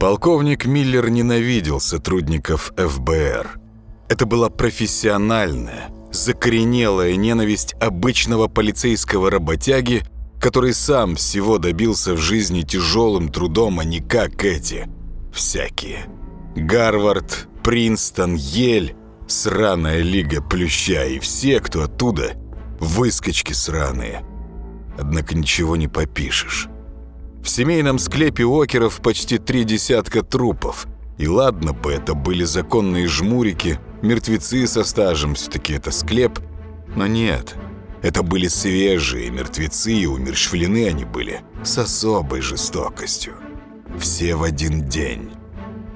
Полковник Миллер ненавидел сотрудников ФБР. Это была профессиональная, закоренелая ненависть обычного полицейского работяги, который сам всего добился в жизни тяжелым трудом, а не как эти. Всякие. Гарвард, Принстон, Ель, сраная лига плюща и все, кто оттуда, выскочки сраные. Однако ничего не попишешь. В семейном склепе Океров почти три десятка трупов. И ладно бы это были законные жмурики, мертвецы со стажем, все-таки это склеп. Но нет, это были свежие мертвецы, и умерщвлены они были с особой жестокостью. Все в один день.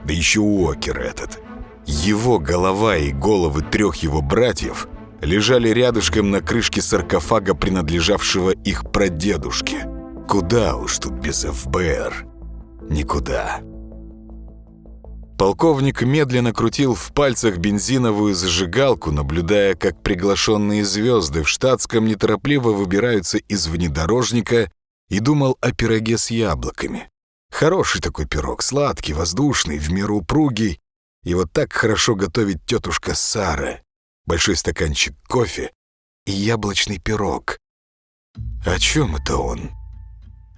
Да еще Уокер этот. Его голова и головы трех его братьев лежали рядышком на крышке саркофага, принадлежавшего их прадедушке. Куда уж тут без ФБР? Никуда. Полковник медленно крутил в пальцах бензиновую зажигалку, наблюдая, как приглашенные звезды в штатском неторопливо выбираются из внедорожника и думал о пироге с яблоками. Хороший такой пирог, сладкий, воздушный, в меру упругий. И вот так хорошо готовит тетушка Сара. Большой стаканчик кофе и яблочный пирог. О чем это он?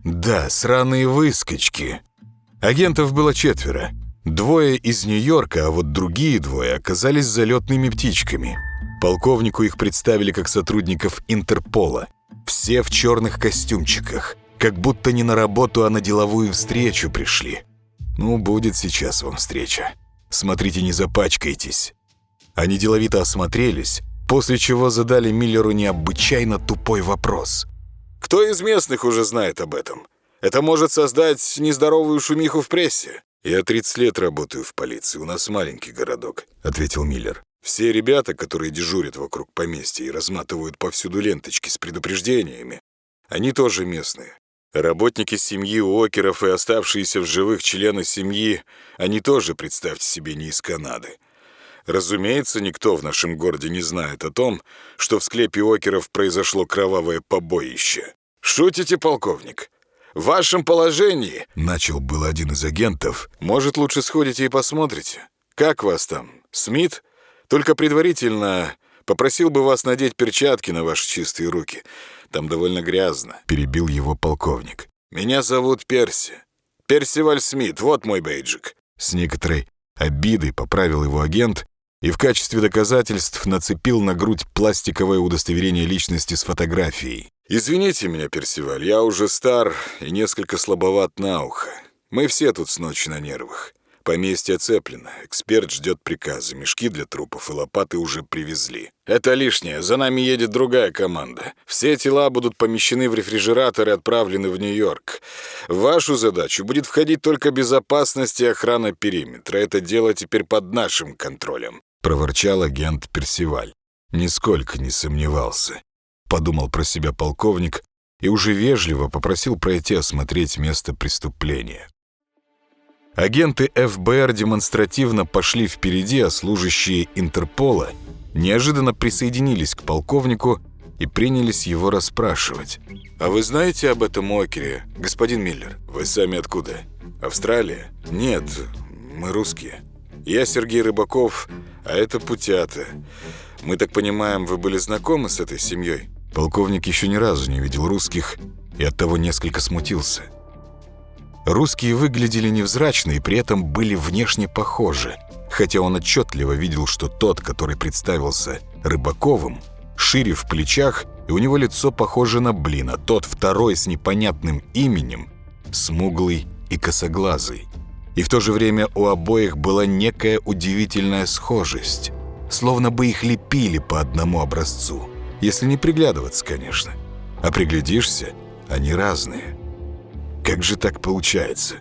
Да, сраные выскочки. Агентов было четверо. Двое из Нью-Йорка, а вот другие двое оказались залетными птичками. Полковнику их представили как сотрудников Интерпола. Все в черных костюмчиках. Как будто не на работу, а на деловую встречу пришли. Ну, будет сейчас вам встреча. Смотрите, не запачкайтесь. Они деловито осмотрелись, после чего задали Миллеру необычайно тупой вопрос. Кто из местных уже знает об этом? Это может создать нездоровую шумиху в прессе. «Я 30 лет работаю в полиции, у нас маленький городок», — ответил Миллер. «Все ребята, которые дежурят вокруг поместья и разматывают повсюду ленточки с предупреждениями, они тоже местные. Работники семьи Уокеров и оставшиеся в живых члены семьи, они тоже, представьте себе, не из Канады. Разумеется, никто в нашем городе не знает о том, что в склепе Океров произошло кровавое побоище. Шутите, полковник? В вашем положении...» Начал был один из агентов. «Может, лучше сходите и посмотрите? Как вас там? Смит? Только предварительно попросил бы вас надеть перчатки на ваши чистые руки. Там довольно грязно», — перебил его полковник. «Меня зовут Перси. Персиваль Смит, вот мой бейджик». С некоторой обидой поправил его агент и в качестве доказательств нацепил на грудь пластиковое удостоверение личности с фотографией. «Извините меня, Персиваль, я уже стар и несколько слабоват на ухо. Мы все тут с ночи на нервах. Поместье оцеплено, эксперт ждет приказа, мешки для трупов и лопаты уже привезли. Это лишнее, за нами едет другая команда. Все тела будут помещены в рефрижератор и отправлены в Нью-Йорк. В вашу задачу будет входить только безопасность и охрана периметра. Это дело теперь под нашим контролем проворчал агент Персиваль. Нисколько не сомневался. Подумал про себя полковник и уже вежливо попросил пройти осмотреть место преступления. Агенты ФБР демонстративно пошли впереди, а служащие Интерпола неожиданно присоединились к полковнику и принялись его расспрашивать. «А вы знаете об этом Окере, господин Миллер? Вы сами откуда? Австралия? Нет, мы русские. Я Сергей Рыбаков, а это Путята. Мы так понимаем, вы были знакомы с этой семьей?» Полковник еще ни разу не видел русских и оттого несколько смутился. Русские выглядели невзрачно и при этом были внешне похожи, хотя он отчетливо видел, что тот, который представился Рыбаковым, шире в плечах, и у него лицо похоже на блин, а тот второй с непонятным именем, смуглый и косоглазый. И в то же время у обоих была некая удивительная схожесть. Словно бы их лепили по одному образцу. Если не приглядываться, конечно. А приглядишься, они разные. Как же так получается?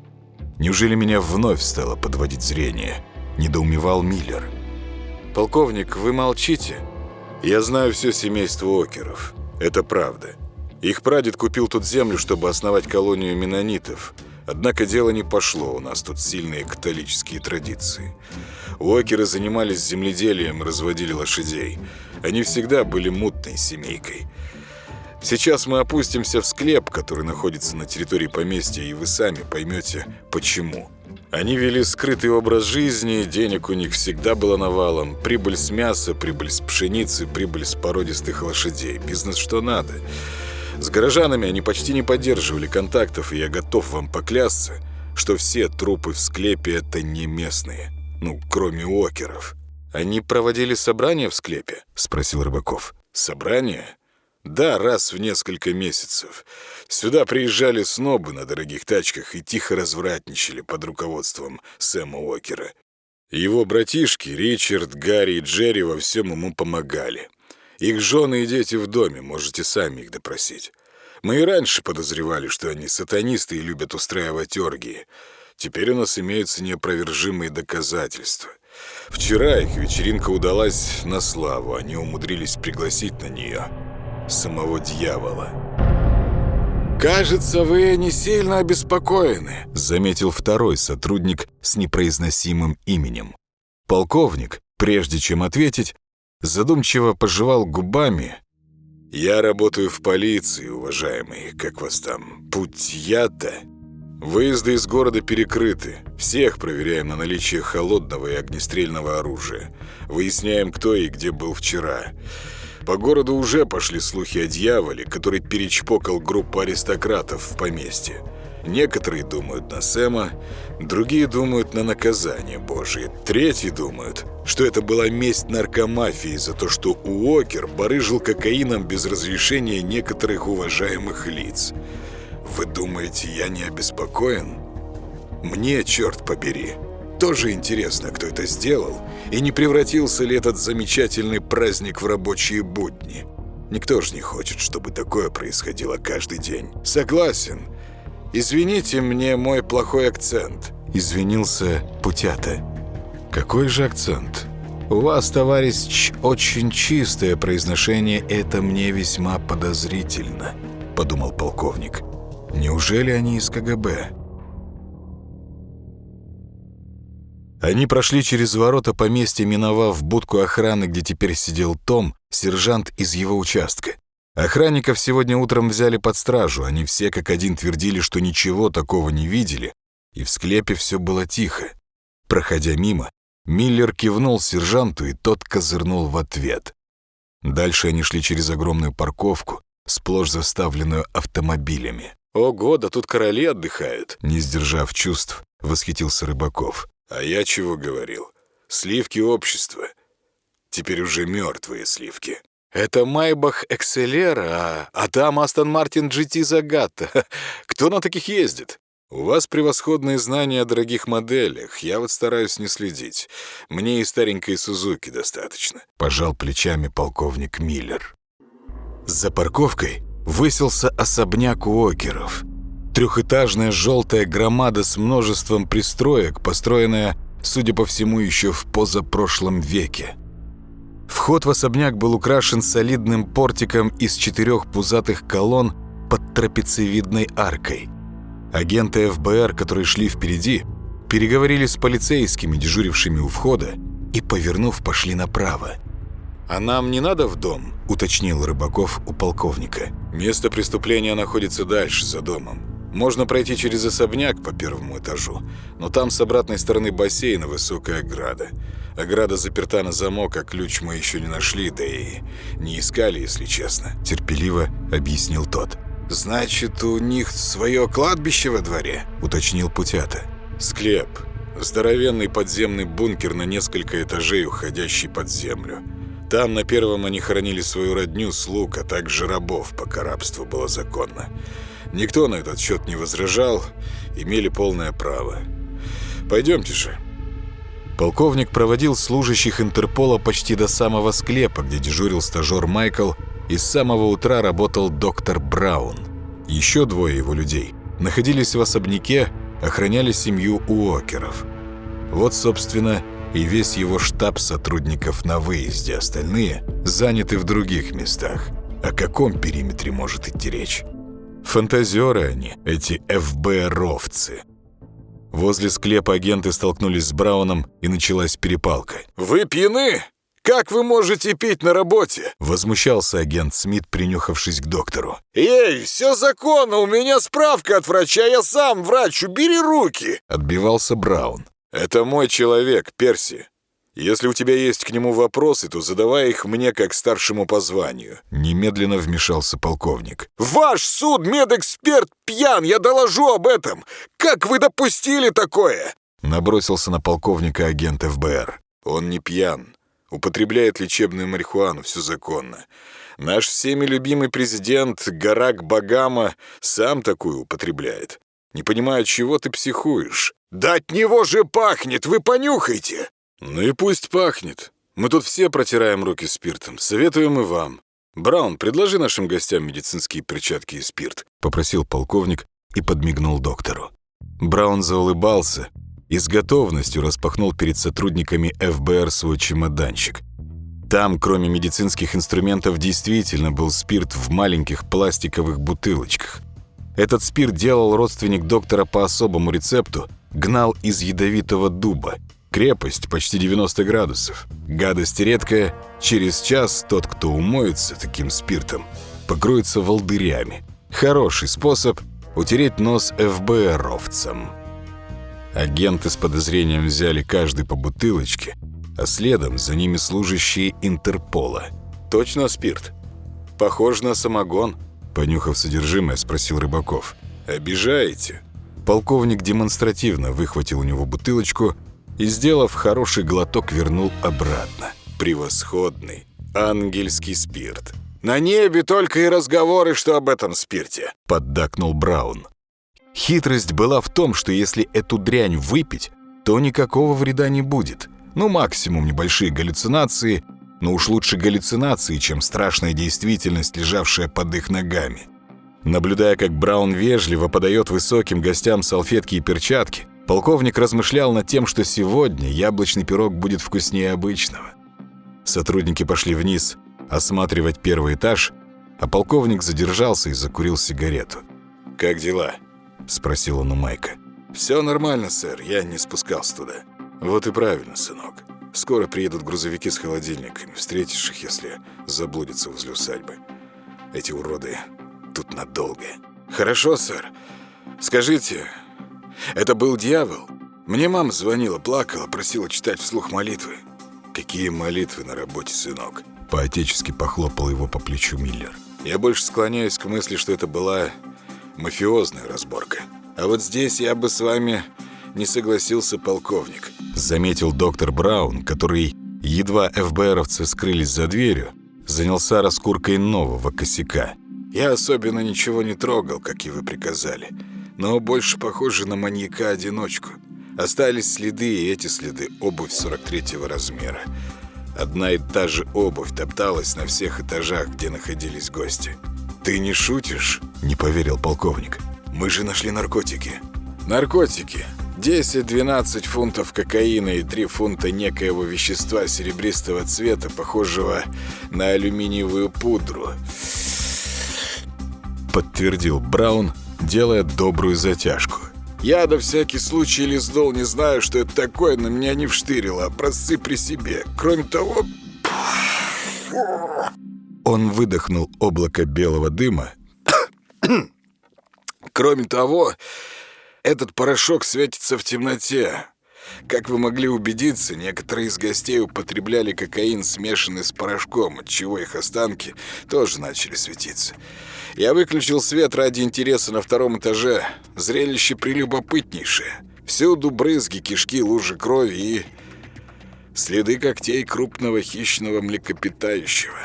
Неужели меня вновь стало подводить зрение? Недоумевал Миллер. «Полковник, вы молчите? Я знаю все семейство Океров. Это правда. Их прадед купил тут землю, чтобы основать колонию менонитов – Однако дело не пошло, у нас тут сильные католические традиции. Уокеры занимались земледелием, разводили лошадей. Они всегда были мутной семейкой. Сейчас мы опустимся в склеп, который находится на территории поместья, и вы сами поймете, почему. Они вели скрытый образ жизни, денег у них всегда было навалом. Прибыль с мяса, прибыль с пшеницы, прибыль с породистых лошадей. Бизнес что надо. С горожанами они почти не поддерживали контактов, и я готов вам поклясться, что все трупы в склепе — это не местные. Ну, кроме океров. «Они проводили собрания в склепе?» — спросил Рыбаков. «Собрания?» «Да, раз в несколько месяцев. Сюда приезжали снобы на дорогих тачках и тихо развратничали под руководством Сэма Уокера. Его братишки Ричард, Гарри и Джерри во всем ему помогали. Их жены и дети в доме, можете сами их допросить. Мы и раньше подозревали, что они сатанисты и любят устраивать оргии. Теперь у нас имеются неопровержимые доказательства. Вчера их вечеринка удалась на славу, они умудрились пригласить на нее самого дьявола. «Кажется, вы не сильно обеспокоены», — заметил второй сотрудник с непроизносимым именем. Полковник, прежде чем ответить, задумчиво пожевал губами. «Я работаю в полиции, уважаемый, как вас там, путьята. Выезды из города перекрыты. Всех проверяем на наличие холодного и огнестрельного оружия. Выясняем, кто и где был вчера. По городу уже пошли слухи о дьяволе, который перечпокал группу аристократов в поместье. Некоторые думают на Сэма, другие думают на наказание Божие, третьи думают, что это была месть наркомафии за то, что Уокер барыжил кокаином без разрешения некоторых уважаемых лиц. Вы думаете, я не обеспокоен? Мне, черт побери, тоже интересно, кто это сделал, и не превратился ли этот замечательный праздник в рабочие будни. Никто же не хочет, чтобы такое происходило каждый день. Согласен. Извините мне мой плохой акцент. Извинился Путята. Какой же акцент? У вас, товарищ, очень чистое произношение, это мне весьма подозрительно, подумал полковник. Неужели они из КГБ? Они прошли через ворота поместья, миновав будку охраны, где теперь сидел Том, сержант из его участка. Охранников сегодня утром взяли под стражу, они все как один твердили, что ничего такого не видели, и в склепе все было тихо. Проходя мимо, Миллер кивнул сержанту, и тот козырнул в ответ. Дальше они шли через огромную парковку, сплошь заставленную автомобилями. «Ого, да тут короли отдыхают!» Не сдержав чувств, восхитился Рыбаков. А я чего говорил? Сливки общества. Теперь уже мертвые сливки. Это Майбах Экселера, а, там Астон Мартин GT Загатта. Кто на таких ездит? У вас превосходные знания о дорогих моделях. Я вот стараюсь не следить. Мне и старенькой Сузуки достаточно. Пожал плечами полковник Миллер. За парковкой высился особняк Уокеров — Трехэтажная желтая громада с множеством пристроек, построенная, судя по всему, еще в позапрошлом веке. Вход в особняк был украшен солидным портиком из четырех пузатых колонн под трапециевидной аркой. Агенты ФБР, которые шли впереди, переговорили с полицейскими, дежурившими у входа, и, повернув, пошли направо. «А нам не надо в дом?» – уточнил Рыбаков у полковника. «Место преступления находится дальше, за домом. Можно пройти через особняк по первому этажу, но там с обратной стороны бассейна высокая ограда. Ограда заперта на замок, а ключ мы еще не нашли, да и не искали, если честно», — терпеливо объяснил тот. «Значит, у них свое кладбище во дворе?» — уточнил Путята. «Склеп. Здоровенный подземный бункер на несколько этажей, уходящий под землю. Там на первом они хоронили свою родню, слуг, а также рабов, пока рабство было законно. Никто на этот счет не возражал, имели полное право. Пойдемте же». Полковник проводил служащих Интерпола почти до самого склепа, где дежурил стажер Майкл, и с самого утра работал доктор Браун. Еще двое его людей находились в особняке, охраняли семью Уокеров. Вот, собственно, и весь его штаб сотрудников на выезде, остальные заняты в других местах. О каком периметре может идти речь? Фантазеры они, эти ФБРовцы. Возле склепа агенты столкнулись с Брауном, и началась перепалка. «Вы пьяны? Как вы можете пить на работе?» Возмущался агент Смит, принюхавшись к доктору. «Эй, все законно, у меня справка от врача, я сам врач, убери руки!» Отбивался Браун. «Это мой человек, Перси. Если у тебя есть к нему вопросы, то задавай их мне как старшему по званию». Немедленно вмешался полковник. «Ваш суд, медэксперт, пьян, я доложу об этом! Как вы допустили такое?» Набросился на полковника агент ФБР. «Он не пьян. Употребляет лечебную марихуану, все законно. Наш всеми любимый президент Гарак Багама сам такую употребляет. Не понимаю, чего ты психуешь. Да от него же пахнет, вы понюхайте!» «Ну и пусть пахнет. Мы тут все протираем руки спиртом. Советуем и вам. Браун, предложи нашим гостям медицинские перчатки и спирт», — попросил полковник и подмигнул доктору. Браун заулыбался и с готовностью распахнул перед сотрудниками ФБР свой чемоданчик. Там, кроме медицинских инструментов, действительно был спирт в маленьких пластиковых бутылочках. Этот спирт делал родственник доктора по особому рецепту, гнал из ядовитого дуба — Крепость почти 90 градусов. Гадость редкая. Через час тот, кто умоется таким спиртом, покроется волдырями. Хороший способ утереть нос ФБРовцам. Агенты с подозрением взяли каждый по бутылочке, а следом за ними служащие Интерпола. «Точно спирт? Похож на самогон», — понюхав содержимое, спросил Рыбаков. «Обижаете?» Полковник демонстративно выхватил у него бутылочку и, сделав хороший глоток, вернул обратно. «Превосходный ангельский спирт. На небе только и разговоры, что об этом спирте», — поддакнул Браун. Хитрость была в том, что если эту дрянь выпить, то никакого вреда не будет. Ну, максимум небольшие галлюцинации, но уж лучше галлюцинации, чем страшная действительность, лежавшая под их ногами. Наблюдая, как Браун вежливо подает высоким гостям салфетки и перчатки, Полковник размышлял над тем, что сегодня яблочный пирог будет вкуснее обычного. Сотрудники пошли вниз осматривать первый этаж, а полковник задержался и закурил сигарету. «Как дела?» — спросил он у Майка. «Все нормально, сэр, я не спускался туда». «Вот и правильно, сынок. Скоро приедут грузовики с холодильниками. Встретишь их, если заблудятся возле усадьбы. Эти уроды тут надолго». «Хорошо, сэр. Скажите, это был дьявол. Мне мама звонила, плакала, просила читать вслух молитвы. Какие молитвы на работе, сынок? Поотечески похлопал его по плечу Миллер. Я больше склоняюсь к мысли, что это была мафиозная разборка. А вот здесь я бы с вами не согласился, полковник. Заметил доктор Браун, который, едва ФБРовцы скрылись за дверью, занялся раскуркой нового косяка. Я особенно ничего не трогал, как и вы приказали но больше похоже на маньяка-одиночку. Остались следы, и эти следы — обувь 43-го размера. Одна и та же обувь топталась на всех этажах, где находились гости. «Ты не шутишь?» — не поверил полковник. «Мы же нашли наркотики». «Наркотики. 10-12 фунтов кокаина и 3 фунта некоего вещества серебристого цвета, похожего на алюминиевую пудру», — подтвердил Браун, — делая добрую затяжку. «Я на всякий случай лизнул, не знаю, что это такое, но меня не вштырило, образцы при себе. Кроме того...» Он выдохнул облако белого дыма. «Кроме того, этот порошок светится в темноте. Как вы могли убедиться, некоторые из гостей употребляли кокаин, смешанный с порошком, отчего их останки тоже начали светиться. Я выключил свет ради интереса на втором этаже. Зрелище прелюбопытнейшее. Всюду брызги, кишки, лужи крови и... Следы когтей крупного хищного млекопитающего.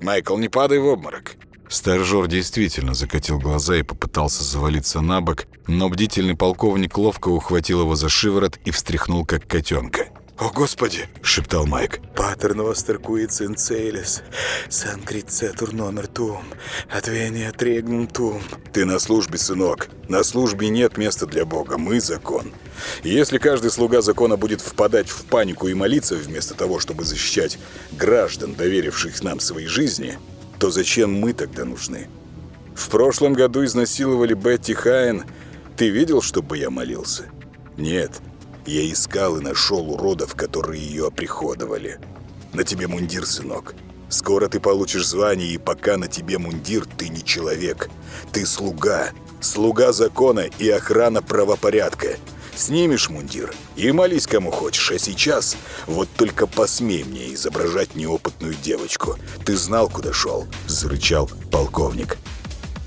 Майкл, не падай в обморок. Стажер действительно закатил глаза и попытался завалиться на бок, но бдительный полковник ловко ухватил его за шиворот и встряхнул, как котенка. «О, Господи!» — шептал Майк. «Патер ностеркуит инцейлес, санкрицетур номер тум, отвения трегнум тум». «Ты на службе, сынок. На службе нет места для Бога. Мы закон. Если каждый слуга закона будет впадать в панику и молиться вместо того, чтобы защищать граждан, доверивших нам свои жизни, то зачем мы тогда нужны? В прошлом году изнасиловали Бетти Хайн. Ты видел, чтобы я молился? Нет. Я искал и нашел уродов, которые ее оприходовали. На тебе мундир, сынок. Скоро ты получишь звание, и пока на тебе мундир, ты не человек. Ты слуга. Слуга закона и охрана правопорядка. Снимешь мундир и молись кому хочешь, а сейчас вот только посмей мне изображать неопытную девочку. Ты знал, куда шел?» – зарычал полковник.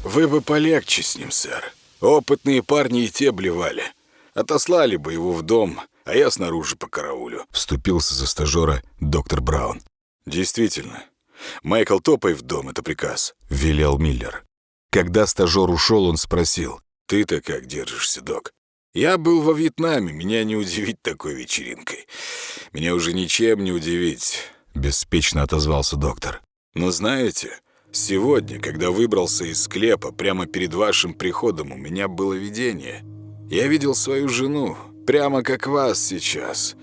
«Вы бы полегче с ним, сэр. Опытные парни и те блевали. Отослали бы его в дом, а я снаружи по караулю», – вступился за стажера доктор Браун. «Действительно. Майкл, топай в дом, это приказ», – велел Миллер. Когда стажер ушел, он спросил, «Ты-то как держишься, док?» «Я был во Вьетнаме, меня не удивить такой вечеринкой. Меня уже ничем не удивить», — беспечно отозвался доктор. «Но знаете, сегодня, когда выбрался из склепа, прямо перед вашим приходом у меня было видение. Я видел свою жену, прямо как вас сейчас.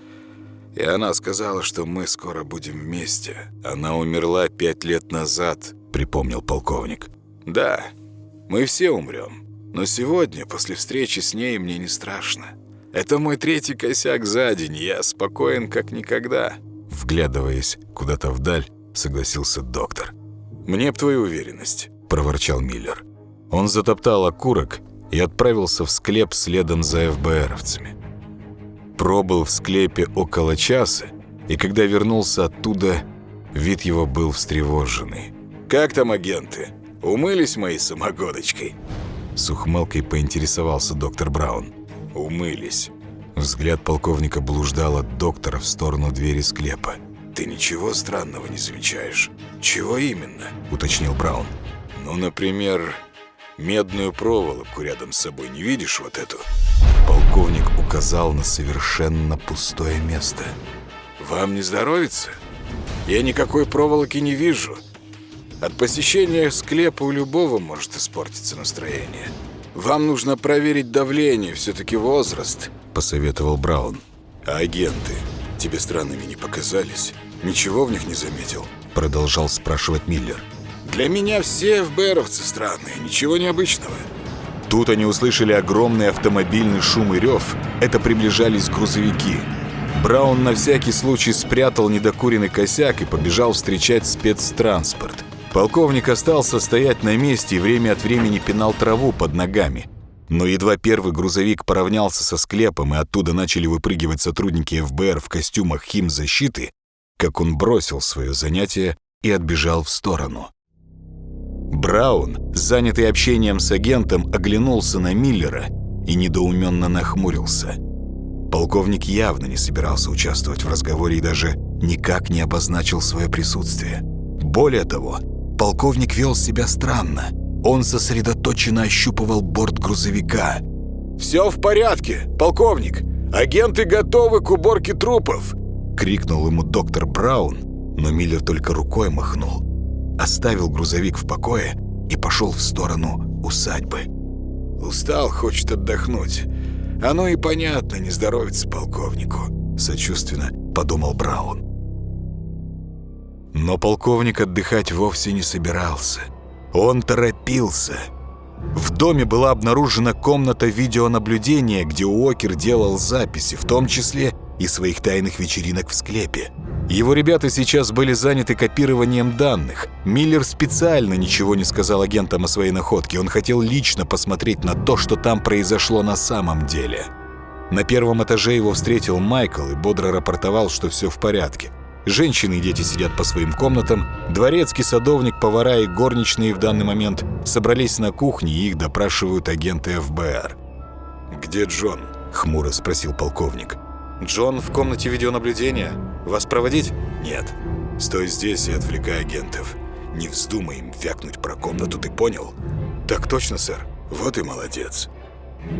И она сказала, что мы скоро будем вместе. Она умерла пять лет назад», — припомнил полковник. «Да, мы все умрем. Но сегодня, после встречи с ней, мне не страшно. Это мой третий косяк за день, я спокоен как никогда». Вглядываясь куда-то вдаль, согласился доктор. «Мне б твою уверенность», — проворчал Миллер. Он затоптал окурок и отправился в склеп следом за ФБРовцами. Пробыл в склепе около часа, и когда вернулся оттуда, вид его был встревоженный. «Как там агенты? Умылись моей самогодочкой?» С ухмылкой поинтересовался доктор Браун. «Умылись». Взгляд полковника блуждал от доктора в сторону двери склепа. «Ты ничего странного не замечаешь?» «Чего именно?» – уточнил Браун. «Ну, например, медную проволоку рядом с собой не видишь вот эту?» Полковник указал на совершенно пустое место. «Вам не здоровится? Я никакой проволоки не вижу. От посещения склепа у любого может испортиться настроение. Вам нужно проверить давление, все-таки возраст», — посоветовал Браун. «А агенты тебе странными не показались? Ничего в них не заметил?» — продолжал спрашивать Миллер. «Для меня все ФБРовцы странные, ничего необычного». Тут они услышали огромный автомобильный шум и рев. Это приближались грузовики. Браун на всякий случай спрятал недокуренный косяк и побежал встречать спецтранспорт. Полковник остался стоять на месте и время от времени пинал траву под ногами. Но едва первый грузовик поравнялся со склепом и оттуда начали выпрыгивать сотрудники ФБР в костюмах химзащиты, как он бросил свое занятие и отбежал в сторону. Браун, занятый общением с агентом, оглянулся на Миллера и недоуменно нахмурился. Полковник явно не собирался участвовать в разговоре и даже никак не обозначил свое присутствие. Более того, Полковник вел себя странно. Он сосредоточенно ощупывал борт грузовика. «Все в порядке, полковник! Агенты готовы к уборке трупов!» Крикнул ему доктор Браун, но Миллер только рукой махнул. Оставил грузовик в покое и пошел в сторону усадьбы. «Устал, хочет отдохнуть. Оно и понятно, не здоровится полковнику», — сочувственно подумал Браун. Но полковник отдыхать вовсе не собирался. Он торопился. В доме была обнаружена комната видеонаблюдения, где Уокер делал записи, в том числе и своих тайных вечеринок в склепе. Его ребята сейчас были заняты копированием данных. Миллер специально ничего не сказал агентам о своей находке. Он хотел лично посмотреть на то, что там произошло на самом деле. На первом этаже его встретил Майкл и бодро рапортовал, что все в порядке. Женщины и дети сидят по своим комнатам. Дворецкий, садовник, повара и горничные в данный момент собрались на кухне и их допрашивают агенты ФБР. «Где Джон?» — хмуро спросил полковник. «Джон в комнате видеонаблюдения. Вас проводить?» «Нет. Стой здесь и отвлекай агентов. Не вздумай им вякнуть про комнату, ты понял?» «Так точно, сэр». «Вот и молодец».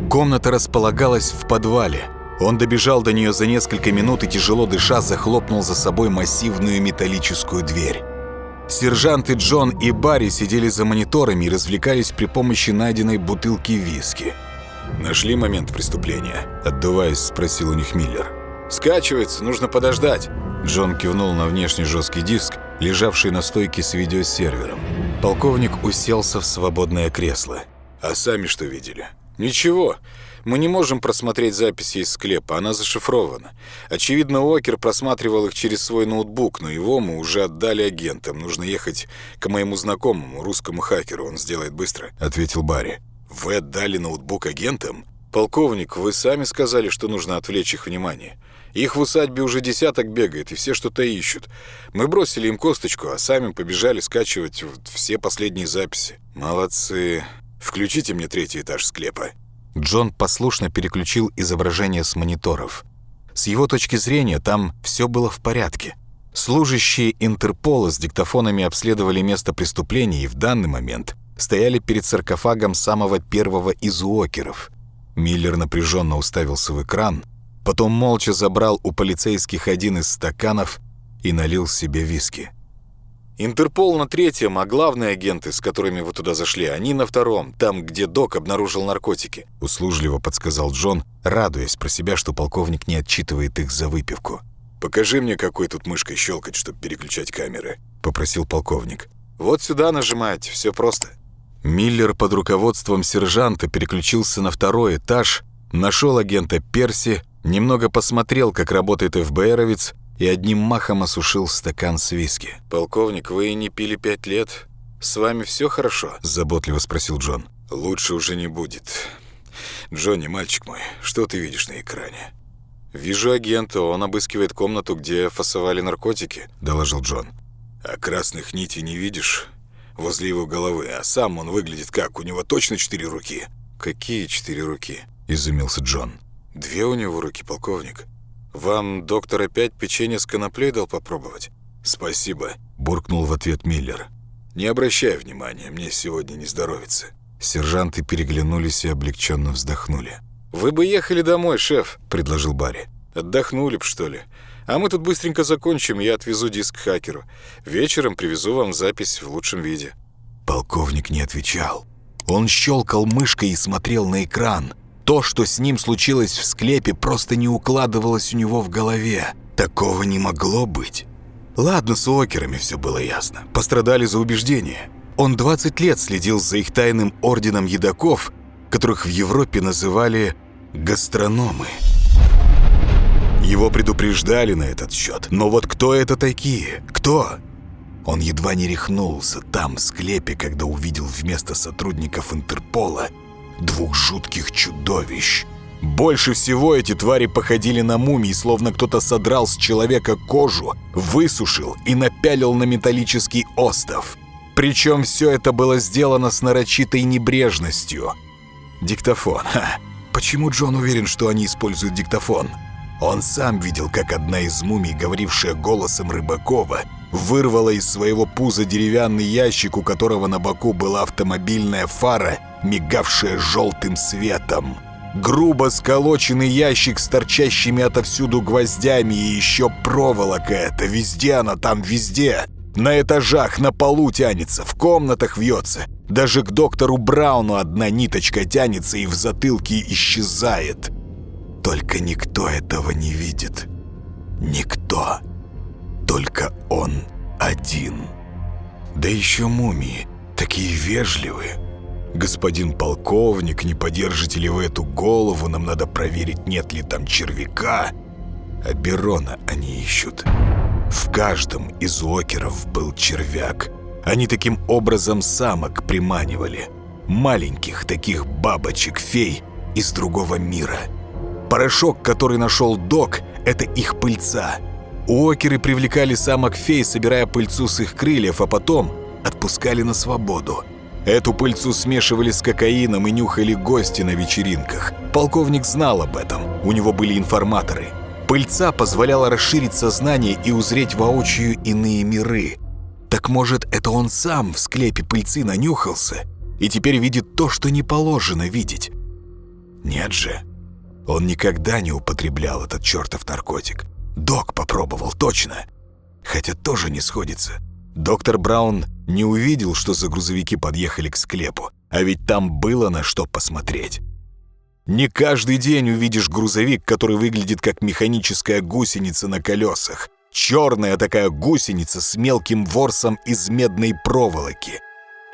Комната располагалась в подвале — он добежал до нее за несколько минут и, тяжело дыша, захлопнул за собой массивную металлическую дверь. Сержанты Джон и Барри сидели за мониторами и развлекались при помощи найденной бутылки виски. «Нашли момент преступления?» – отдуваясь, спросил у них Миллер. «Скачивается, нужно подождать». Джон кивнул на внешний жесткий диск, лежавший на стойке с видеосервером. Полковник уселся в свободное кресло. «А сами что видели?» «Ничего. Мы не можем просмотреть записи из склепа, она зашифрована. Очевидно, Уокер просматривал их через свой ноутбук, но его мы уже отдали агентам. Нужно ехать к моему знакомому, русскому хакеру, он сделает быстро», — ответил Барри. «Вы отдали ноутбук агентам?» «Полковник, вы сами сказали, что нужно отвлечь их внимание. Их в усадьбе уже десяток бегает, и все что-то ищут. Мы бросили им косточку, а сами побежали скачивать все последние записи. Молодцы. Включите мне третий этаж склепа». Джон послушно переключил изображение с мониторов. С его точки зрения там все было в порядке. Служащие Интерпола с диктофонами обследовали место преступления и в данный момент стояли перед саркофагом самого первого из уокеров. Миллер напряженно уставился в экран, потом молча забрал у полицейских один из стаканов и налил себе виски. Интерпол на третьем, а главные агенты, с которыми вы туда зашли, они на втором, там, где док обнаружил наркотики», — услужливо подсказал Джон, радуясь про себя, что полковник не отчитывает их за выпивку. «Покажи мне, какой тут мышкой щелкать, чтобы переключать камеры», — попросил полковник. «Вот сюда нажимать, все просто». Миллер под руководством сержанта переключился на второй этаж, нашел агента Перси, немного посмотрел, как работает ФБРовец, и одним махом осушил стакан с виски. «Полковник, вы не пили пять лет. С вами все хорошо?» – заботливо спросил Джон. «Лучше уже не будет. Джонни, мальчик мой, что ты видишь на экране?» «Вижу агента, он обыскивает комнату, где фасовали наркотики», – доложил Джон. «А красных нитей не видишь? Возле его головы. А сам он выглядит как? У него точно четыре руки?» «Какие четыре руки?» – изумился Джон. «Две у него руки, полковник. «Вам доктор опять печенье с коноплей дал попробовать?» «Спасибо», — буркнул в ответ Миллер. «Не обращай внимания, мне сегодня не здоровится». Сержанты переглянулись и облегченно вздохнули. «Вы бы ехали домой, шеф», — предложил Барри. «Отдохнули б, что ли? А мы тут быстренько закончим, я отвезу диск хакеру. Вечером привезу вам запись в лучшем виде». Полковник не отвечал. Он щелкал мышкой и смотрел на экран. То, что с ним случилось в склепе, просто не укладывалось у него в голове. Такого не могло быть. Ладно, с окерами все было ясно. Пострадали за убеждение. Он 20 лет следил за их тайным орденом едоков, которых в Европе называли гастрономы. Его предупреждали на этот счет. Но вот кто это такие? Кто? Он едва не рехнулся там, в склепе, когда увидел вместо сотрудников Интерпола двух жутких чудовищ. Больше всего эти твари походили на мумии, словно кто-то содрал с человека кожу, высушил и напялил на металлический остов. Причем все это было сделано с нарочитой небрежностью. Диктофон. Ха. Почему Джон уверен, что они используют диктофон? Он сам видел, как одна из мумий, говорившая голосом Рыбакова, вырвала из своего пуза деревянный ящик, у которого на боку была автомобильная фара мигавшая желтым светом. Грубо сколоченный ящик с торчащими отовсюду гвоздями и еще проволока это. Везде она там, везде. На этажах, на полу тянется, в комнатах вьется. Даже к доктору Брауну одна ниточка тянется и в затылке исчезает. Только никто этого не видит. Никто. Только он один. Да еще мумии, такие вежливые. «Господин полковник, не подержите ли вы эту голову? Нам надо проверить, нет ли там червяка». А Берона они ищут. В каждом из океров был червяк. Они таким образом самок приманивали. Маленьких таких бабочек-фей из другого мира. Порошок, который нашел док, это их пыльца. Уокеры привлекали самок-фей, собирая пыльцу с их крыльев, а потом отпускали на свободу. Эту пыльцу смешивали с кокаином и нюхали гости на вечеринках. Полковник знал об этом, у него были информаторы. Пыльца позволяла расширить сознание и узреть воочию иные миры. Так может, это он сам в склепе пыльцы нанюхался и теперь видит то, что не положено видеть? Нет же. Он никогда не употреблял этот чертов наркотик. Док попробовал, точно. Хотя тоже не сходится. Доктор Браун не увидел, что за грузовики подъехали к склепу, а ведь там было на что посмотреть. Не каждый день увидишь грузовик, который выглядит как механическая гусеница на колесах. Черная такая гусеница с мелким ворсом из медной проволоки.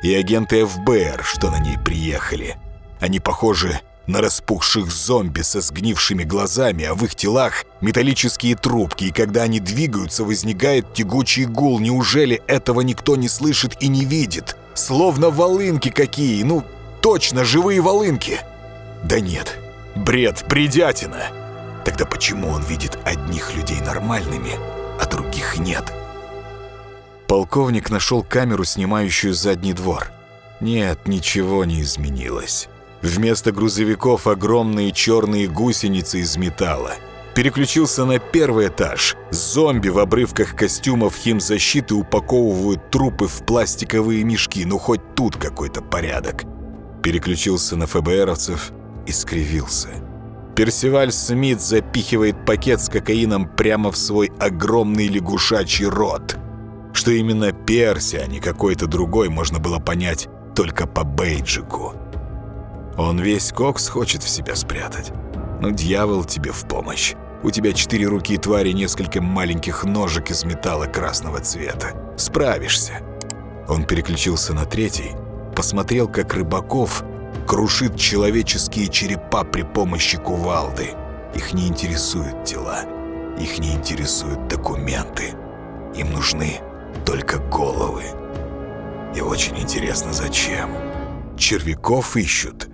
И агенты ФБР, что на ней приехали. Они похожи на распухших зомби со сгнившими глазами, а в их телах металлические трубки, и когда они двигаются, возникает тягучий гул. Неужели этого никто не слышит и не видит? Словно волынки какие, ну, точно, живые волынки. Да нет, бред, бредятина. Тогда почему он видит одних людей нормальными, а других нет? Полковник нашел камеру, снимающую задний двор. Нет, ничего не изменилось. Вместо грузовиков огромные черные гусеницы из металла. Переключился на первый этаж. Зомби в обрывках костюмов химзащиты упаковывают трупы в пластиковые мешки. Ну, хоть тут какой-то порядок. Переключился на ФБРовцев и скривился. Персиваль Смит запихивает пакет с кокаином прямо в свой огромный лягушачий рот. Что именно Перси, а не какой-то другой, можно было понять только по бейджику. Он весь кокс хочет в себя спрятать. Ну, дьявол тебе в помощь. У тебя четыре руки твари, несколько маленьких ножек из металла красного цвета. Справишься. Он переключился на третий, посмотрел, как Рыбаков крушит человеческие черепа при помощи кувалды. Их не интересуют тела, их не интересуют документы. Им нужны только головы. И очень интересно, зачем. Червяков ищут.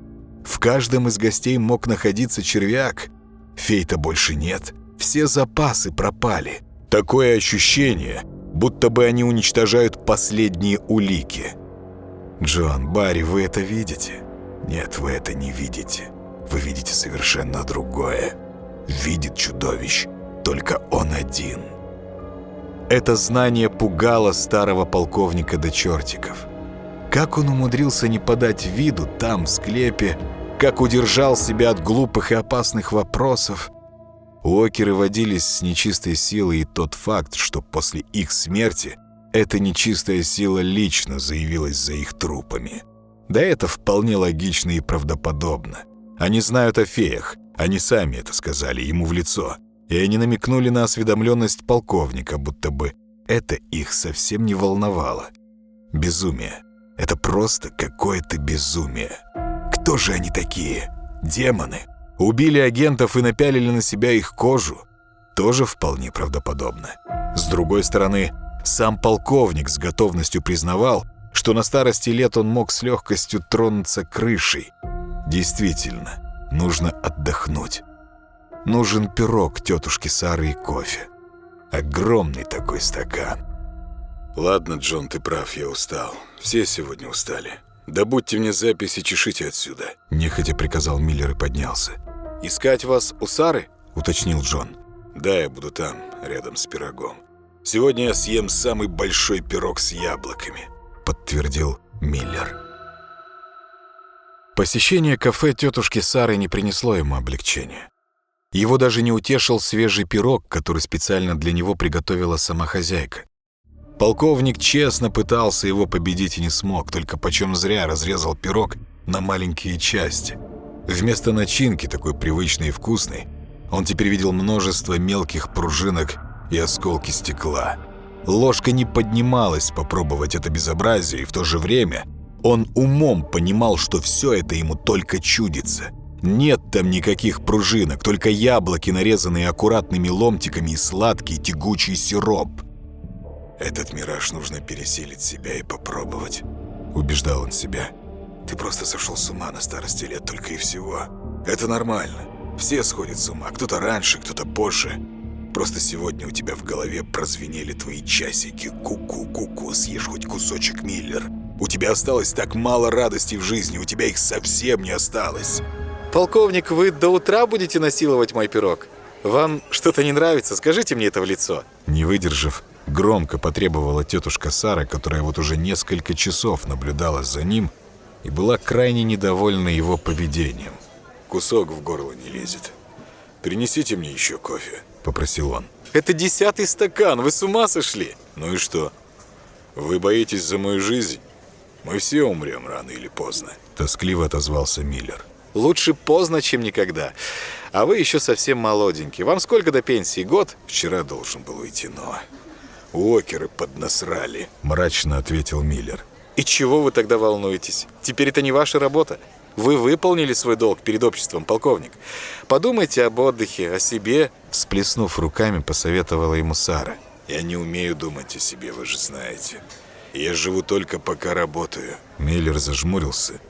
В каждом из гостей мог находиться червяк. Фейта больше нет. Все запасы пропали. Такое ощущение, будто бы они уничтожают последние улики. Джон, Барри, вы это видите? Нет, вы это не видите. Вы видите совершенно другое. Видит чудовищ только он один. Это знание пугало старого полковника до чертиков. Как он умудрился не подать виду там, в склепе, как удержал себя от глупых и опасных вопросов. Уокеры водились с нечистой силой, и тот факт, что после их смерти эта нечистая сила лично заявилась за их трупами. Да это вполне логично и правдоподобно. Они знают о феях, они сами это сказали ему в лицо, и они намекнули на осведомленность полковника, будто бы это их совсем не волновало. Безумие. Это просто какое-то безумие. Кто же они такие? Демоны. Убили агентов и напялили на себя их кожу. Тоже вполне правдоподобно. С другой стороны, сам полковник с готовностью признавал, что на старости лет он мог с легкостью тронуться крышей. Действительно, нужно отдохнуть. Нужен пирог тетушки Сары и кофе. Огромный такой стакан. Ладно, Джон, ты прав, я устал. Все сегодня устали. «Добудьте мне запись и чешите отсюда», — нехотя приказал Миллер и поднялся. «Искать вас у Сары?» — уточнил Джон. «Да, я буду там, рядом с пирогом. Сегодня я съем самый большой пирог с яблоками», — подтвердил Миллер. Посещение кафе тетушки Сары не принесло ему облегчения. Его даже не утешил свежий пирог, который специально для него приготовила сама хозяйка. Полковник честно пытался его победить и не смог, только почем зря разрезал пирог на маленькие части. Вместо начинки, такой привычной и вкусной, он теперь видел множество мелких пружинок и осколки стекла. Ложка не поднималась попробовать это безобразие, и в то же время он умом понимал, что все это ему только чудится. Нет там никаких пружинок, только яблоки, нарезанные аккуратными ломтиками и сладкий тягучий сироп. «Этот мираж нужно пересилить себя и попробовать», — убеждал он себя. «Ты просто сошел с ума на старости лет только и всего. Это нормально. Все сходят с ума, кто-то раньше, кто-то позже. Просто сегодня у тебя в голове прозвенели твои часики. Ку-ку-ку-ку, съешь хоть кусочек, Миллер. У тебя осталось так мало радости в жизни, у тебя их совсем не осталось». «Полковник, вы до утра будете насиловать мой пирог? Вам что-то не нравится? Скажите мне это в лицо». Не выдержав, Громко потребовала тетушка Сара, которая вот уже несколько часов наблюдала за ним и была крайне недовольна его поведением. «Кусок в горло не лезет. Принесите мне еще кофе», — попросил он. «Это десятый стакан, вы с ума сошли?» «Ну и что? Вы боитесь за мою жизнь? Мы все умрем рано или поздно», — тоскливо отозвался Миллер. «Лучше поздно, чем никогда. А вы еще совсем молоденький. Вам сколько до пенсии? Год?» «Вчера должен был уйти, но Уокеры поднасрали», — мрачно ответил Миллер. «И чего вы тогда волнуетесь? Теперь это не ваша работа?» Вы выполнили свой долг перед обществом, полковник. Подумайте об отдыхе, о себе. Сплеснув руками, посоветовала ему Сара. Я не умею думать о себе, вы же знаете. Я живу только пока работаю. Миллер зажмурился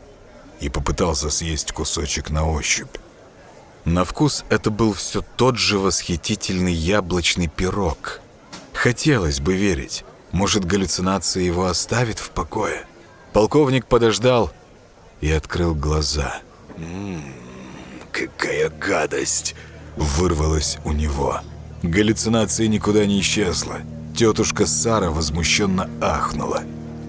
и попытался съесть кусочек на ощупь. На вкус это был все тот же восхитительный яблочный пирог. Хотелось бы верить. Может, галлюцинация его оставит в покое? Полковник подождал и открыл глаза. «Ммм, какая гадость!» Вырвалось у него. Галлюцинация никуда не исчезла. Тетушка Сара возмущенно ахнула.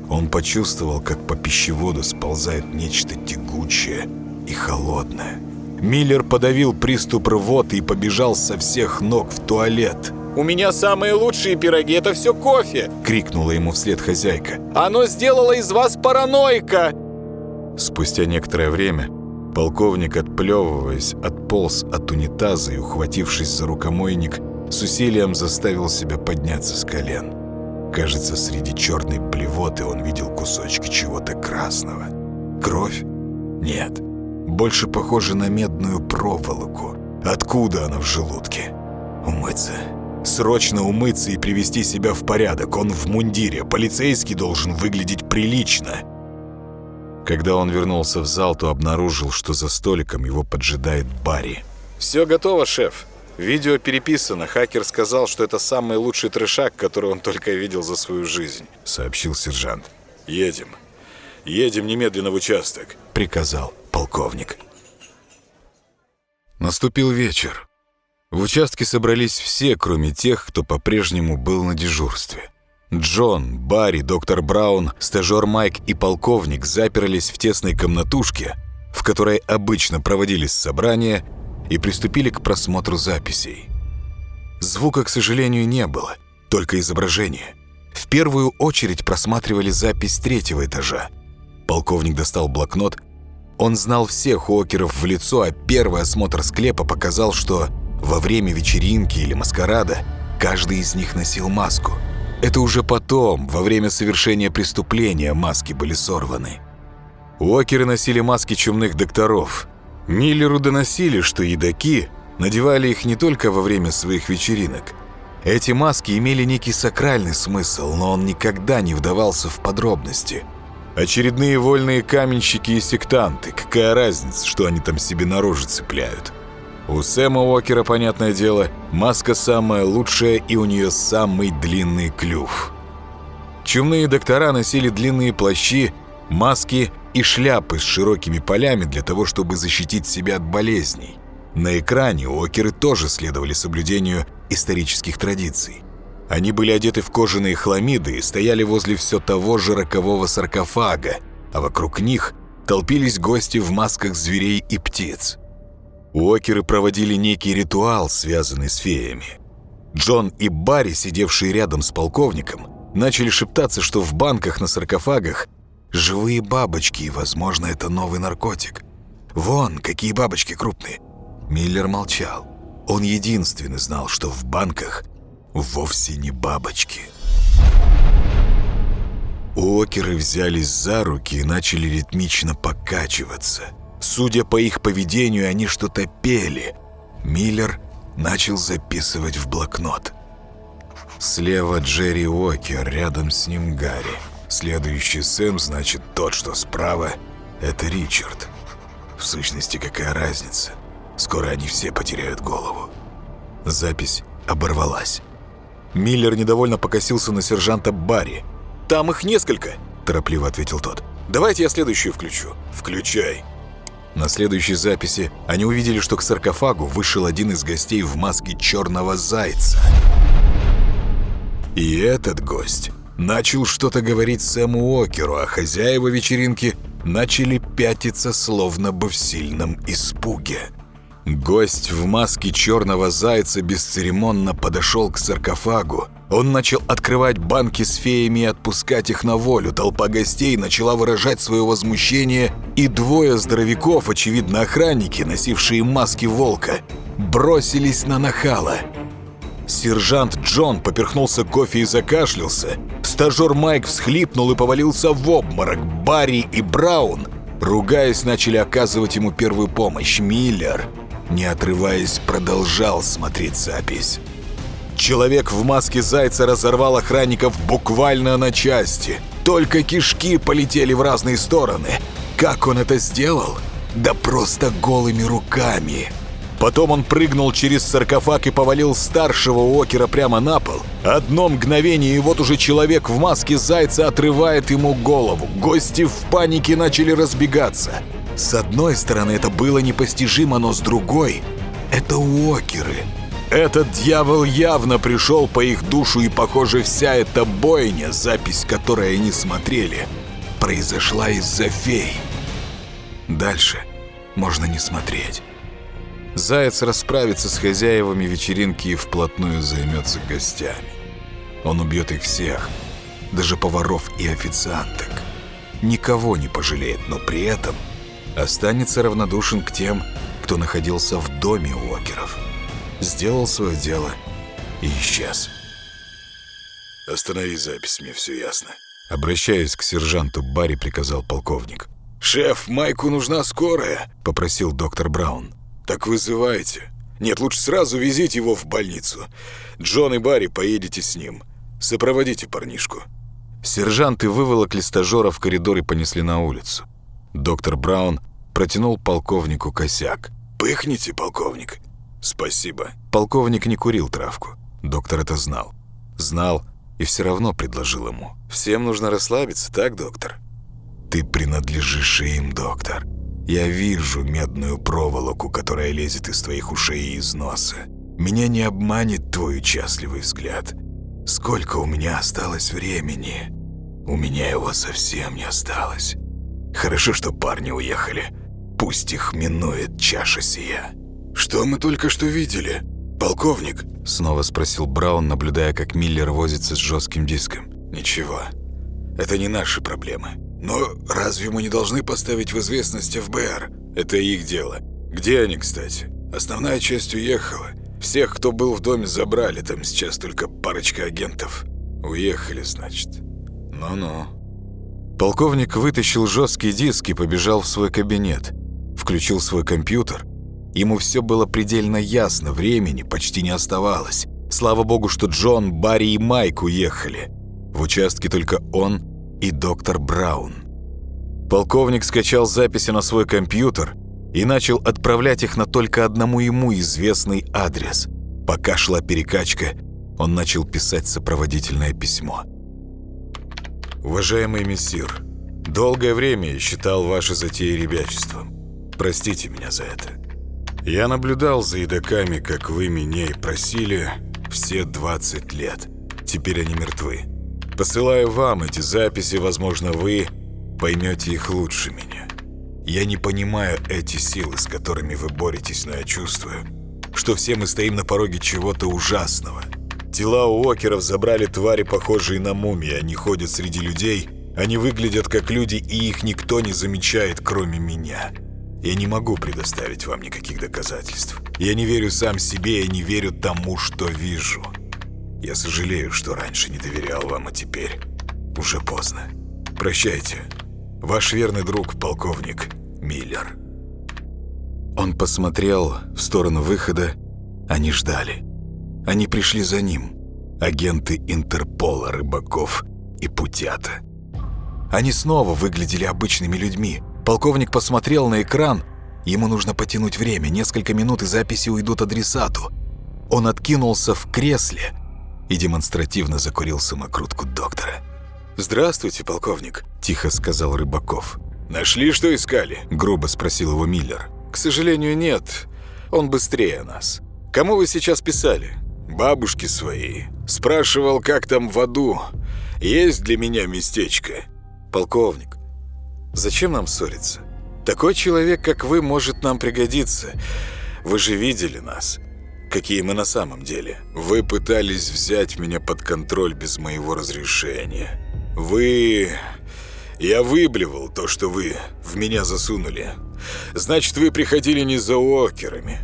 Он почувствовал, как по пищеводу сползает нечто тягучее и холодное. Миллер подавил приступ рвоты и побежал со всех ног в туалет. «У меня самые лучшие пироги, это все кофе!» — крикнула ему вслед хозяйка. «Оно сделало из вас параноика!» Спустя некоторое время полковник, отплевываясь, отполз от унитаза и, ухватившись за рукомойник, с усилием заставил себя подняться с колен. Кажется, среди черной плевоты он видел кусочки чего-то красного. Кровь? Нет. Больше похоже на медную проволоку. Откуда она в желудке? Умыться. Срочно умыться и привести себя в порядок. Он в мундире. Полицейский должен выглядеть прилично. Когда он вернулся в зал, то обнаружил, что за столиком его поджидает Барри. «Все готово, шеф. Видео переписано. Хакер сказал, что это самый лучший трешак, который он только видел за свою жизнь», — сообщил сержант. «Едем. Едем немедленно в участок», — приказал полковник. Наступил вечер. В участке собрались все, кроме тех, кто по-прежнему был на дежурстве. Джон, Барри, доктор Браун, стажер Майк и полковник заперлись в тесной комнатушке, в которой обычно проводились собрания, и приступили к просмотру записей. Звука, к сожалению, не было, только изображение. В первую очередь просматривали запись третьего этажа. Полковник достал блокнот. Он знал всех Уокеров в лицо, а первый осмотр склепа показал, что во время вечеринки или маскарада каждый из них носил маску – это уже потом, во время совершения преступления, маски были сорваны. Уокеры носили маски чумных докторов. Миллеру доносили, что едоки надевали их не только во время своих вечеринок. Эти маски имели некий сакральный смысл, но он никогда не вдавался в подробности. Очередные вольные каменщики и сектанты, какая разница, что они там себе на рожи цепляют. У Сэма Уокера, понятное дело, маска самая лучшая и у нее самый длинный клюв. Чумные доктора носили длинные плащи, маски и шляпы с широкими полями для того, чтобы защитить себя от болезней. На экране Уокеры тоже следовали соблюдению исторических традиций. Они были одеты в кожаные хламиды и стояли возле все того же рокового саркофага, а вокруг них толпились гости в масках зверей и птиц. Уокеры проводили некий ритуал, связанный с феями. Джон и Барри, сидевшие рядом с полковником, начали шептаться, что в банках на саркофагах живые бабочки, и, возможно, это новый наркотик. Вон, какие бабочки крупные. Миллер молчал. Он единственный знал, что в банках вовсе не бабочки. Уокеры взялись за руки и начали ритмично покачиваться – Судя по их поведению, они что-то пели. Миллер начал записывать в блокнот. Слева Джерри Уокер, рядом с ним Гарри. Следующий Сэм, значит, тот, что справа, это Ричард. В сущности, какая разница? Скоро они все потеряют голову. Запись оборвалась. Миллер недовольно покосился на сержанта Барри. «Там их несколько», – торопливо ответил тот. «Давайте я следующую включу». «Включай», на следующей записи они увидели, что к саркофагу вышел один из гостей в маске черного зайца. И этот гость начал что-то говорить Сэму Уокеру, а хозяева вечеринки начали пятиться, словно бы в сильном испуге. Гость в маске черного зайца бесцеремонно подошел к саркофагу. Он начал открывать банки с феями и отпускать их на волю. Толпа гостей начала выражать свое возмущение, и двое здоровяков, очевидно охранники, носившие маски волка, бросились на нахала. Сержант Джон поперхнулся кофе и закашлялся. Стажер Майк всхлипнул и повалился в обморок. Барри и Браун ругаясь, начали оказывать ему первую помощь. Миллер, не отрываясь, продолжал смотреть запись. Человек в маске зайца разорвал охранников буквально на части. Только кишки полетели в разные стороны. Как он это сделал? Да просто голыми руками. Потом он прыгнул через саркофаг и повалил старшего Окера прямо на пол. Одно мгновение, и вот уже человек в маске зайца отрывает ему голову. Гости в панике начали разбегаться. С одной стороны, это было непостижимо, но с другой — это Уокеры. Этот дьявол явно пришел по их душу, и, похоже, вся эта бойня, запись которой они смотрели, произошла из-за фей. Дальше можно не смотреть. Заяц расправится с хозяевами вечеринки и вплотную займется гостями. Он убьет их всех, даже поваров и официанток. Никого не пожалеет, но при этом останется равнодушен к тем, кто находился в доме Уокеров. Сделал свое дело и исчез. Останови запись, мне все ясно. Обращаясь к сержанту, Барри приказал полковник. «Шеф, Майку нужна скорая», — попросил доктор Браун. «Так вызывайте. Нет, лучше сразу везите его в больницу. Джон и Барри поедете с ним. Сопроводите парнишку». Сержанты выволокли стажера в коридор и понесли на улицу. Доктор Браун протянул полковнику косяк. «Пыхните, полковник». «Спасибо». Полковник не курил травку. Доктор это знал. Знал и все равно предложил ему. «Всем нужно расслабиться, так, доктор?» «Ты принадлежишь им, доктор. Я вижу медную проволоку, которая лезет из твоих ушей и из носа. Меня не обманет твой участливый взгляд. Сколько у меня осталось времени? У меня его совсем не осталось. Хорошо, что парни уехали. Пусть их минует чаша сия. «Что мы только что видели? Полковник?» Снова спросил Браун, наблюдая, как Миллер возится с жестким диском. «Ничего. Это не наши проблемы. Но разве мы не должны поставить в известность ФБР? Это их дело. Где они, кстати? Основная часть уехала. Всех, кто был в доме, забрали. Там сейчас только парочка агентов. Уехали, значит. Ну-ну. Полковник вытащил жесткий диск и побежал в свой кабинет. Включил свой компьютер. Ему все было предельно ясно, времени почти не оставалось. Слава богу, что Джон, Барри и Майк уехали. В участке только он и доктор Браун. Полковник скачал записи на свой компьютер и начал отправлять их на только одному ему известный адрес. Пока шла перекачка, он начал писать сопроводительное письмо. «Уважаемый мессир, долгое время я считал ваши затеи ребячеством. Простите меня за это. Я наблюдал за едоками, как вы меня и просили, все 20 лет. Теперь они мертвы. Посылаю вам эти записи, возможно, вы поймете их лучше меня. Я не понимаю эти силы, с которыми вы боретесь, но я чувствую, что все мы стоим на пороге чего-то ужасного. Тела у Океров забрали твари, похожие на мумии. Они ходят среди людей, они выглядят как люди, и их никто не замечает, кроме меня. Я не могу предоставить вам никаких доказательств. Я не верю сам себе, я не верю тому, что вижу. Я сожалею, что раньше не доверял вам, а теперь уже поздно. Прощайте. Ваш верный друг, полковник Миллер. Он посмотрел в сторону выхода. Они ждали. Они пришли за ним. Агенты Интерпола, Рыбаков и Путята. Они снова выглядели обычными людьми. Полковник посмотрел на экран. Ему нужно потянуть время. Несколько минут и записи уйдут адресату. Он откинулся в кресле и демонстративно закурил самокрутку доктора. «Здравствуйте, полковник», – тихо сказал Рыбаков. «Нашли, что искали?» – грубо спросил его Миллер. «К сожалению, нет. Он быстрее нас. Кому вы сейчас писали?» «Бабушке своей. Спрашивал, как там в аду. Есть для меня местечко?» «Полковник, зачем нам ссориться? Такой человек, как вы, может нам пригодиться. Вы же видели нас какие мы на самом деле. Вы пытались взять меня под контроль без моего разрешения. Вы... Я выблевал то, что вы в меня засунули. Значит, вы приходили не за окерами.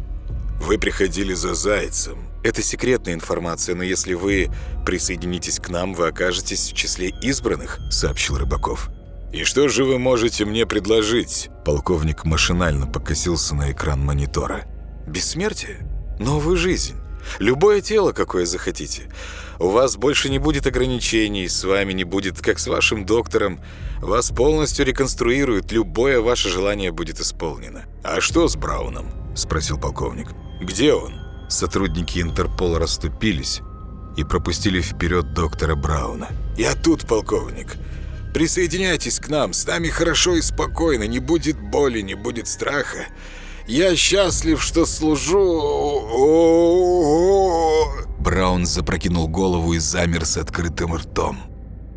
Вы приходили за зайцем. Это секретная информация, но если вы присоединитесь к нам, вы окажетесь в числе избранных, сообщил Рыбаков. И что же вы можете мне предложить?» Полковник машинально покосился на экран монитора. «Бессмертие? Новую жизнь. Любое тело, какое захотите. У вас больше не будет ограничений, с вами не будет, как с вашим доктором. Вас полностью реконструируют, любое ваше желание будет исполнено». «А что с Брауном?» – спросил полковник. «Где он?» Сотрудники Интерпола расступились и пропустили вперед доктора Брауна. «Я тут, полковник. Присоединяйтесь к нам, с нами хорошо и спокойно, не будет боли, не будет страха. Я счастлив, что служу...» Браун запрокинул голову и замер с открытым ртом.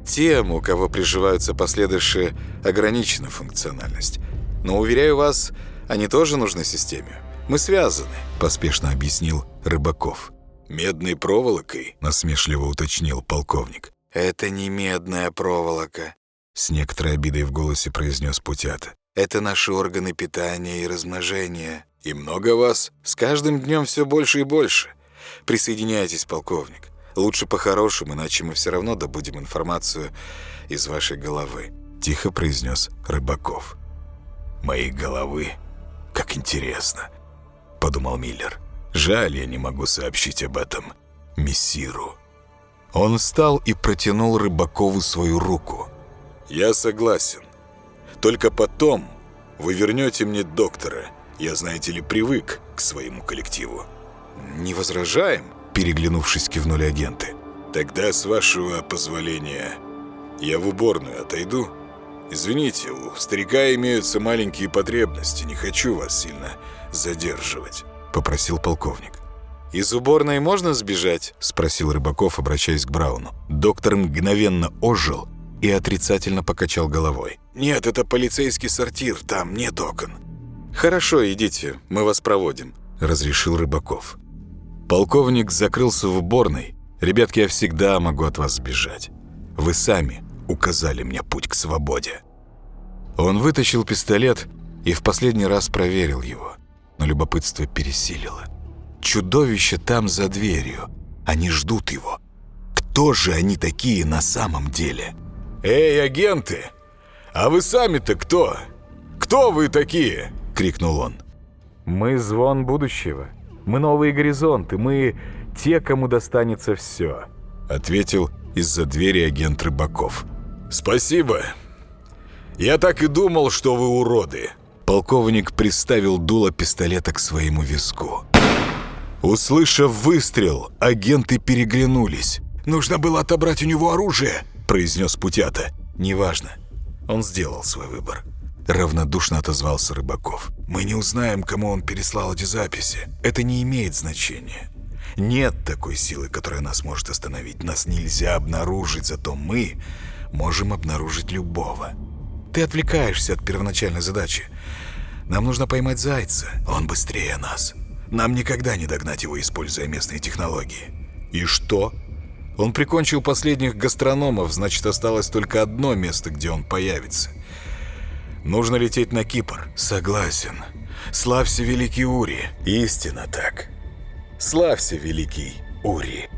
Тем, у кого приживаются последующие, ограничена функциональность. Но, уверяю вас, они тоже нужны системе. Мы связаны», — поспешно объяснил Рыбаков. «Медной проволокой?» — насмешливо уточнил полковник. «Это не медная проволока», — с некоторой обидой в голосе произнес Путята. «Это наши органы питания и размножения». «И много вас?» «С каждым днем все больше и больше. Присоединяйтесь, полковник. Лучше по-хорошему, иначе мы все равно добудем информацию из вашей головы», — тихо произнес Рыбаков. «Моей головы? Как интересно», — подумал Миллер. «Жаль, я не могу сообщить об этом мессиру». Он встал и протянул Рыбакову свою руку. «Я согласен. Только потом вы вернете мне доктора. Я, знаете ли, привык к своему коллективу». «Не возражаем?» Переглянувшись, кивнули агенты. «Тогда, с вашего позволения, я в уборную отойду. Извините, у старика имеются маленькие потребности, не хочу вас сильно задерживать», — попросил полковник. «Из уборной можно сбежать?» — спросил Рыбаков, обращаясь к Брауну. Доктор мгновенно ожил и отрицательно покачал головой. «Нет, это полицейский сортир, там нет окон». «Хорошо, идите, мы вас проводим», — разрешил Рыбаков. Полковник закрылся в уборной. «Ребятки, я всегда могу от вас сбежать. Вы сами указали мне путь к свободе». Он вытащил пистолет и в последний раз проверил его, но любопытство пересилило. Чудовище там за дверью. Они ждут его. Кто же они такие на самом деле? «Эй, агенты! А вы сами-то кто? Кто вы такие?» — крикнул он. «Мы звон будущего. Мы новые горизонты. Мы те, кому достанется все», — ответил из-за двери агент Рыбаков. «Спасибо. Я так и думал, что вы уроды». Полковник приставил дуло пистолета к своему виску. Услышав выстрел, агенты переглянулись. «Нужно было отобрать у него оружие», — произнес Путята. «Неважно. Он сделал свой выбор». Равнодушно отозвался Рыбаков. «Мы не узнаем, кому он переслал эти записи. Это не имеет значения. Нет такой силы, которая нас может остановить. Нас нельзя обнаружить, зато мы можем обнаружить любого. Ты отвлекаешься от первоначальной задачи. Нам нужно поймать зайца. Он быстрее нас. Нам никогда не догнать его, используя местные технологии. И что? Он прикончил последних гастрономов, значит, осталось только одно место, где он появится. Нужно лететь на Кипр. Согласен. Славься, великий Ури. Истинно так. Славься, великий Ури.